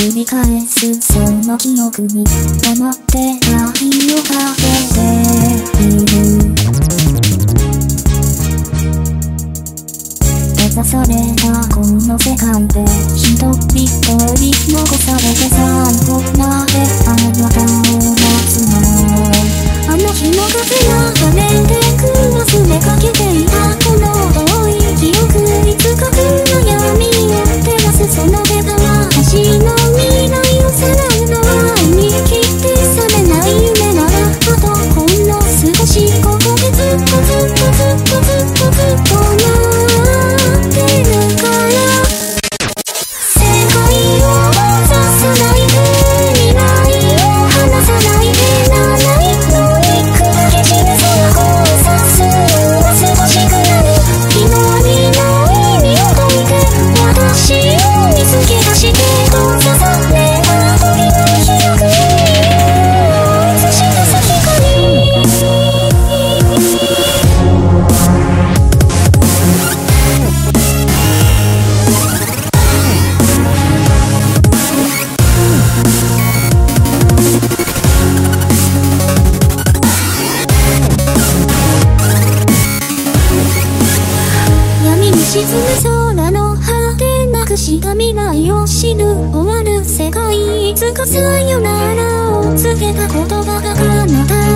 繰り返すその記憶に止まって愛をかけているただそれがこの世界で一人一人残されて散歩まであなたを待つのあの日の風が画面でく忘れかけていた Thank 沈む空の果てなくした未来を知る終わる世界。いつかさよならを告げた言葉が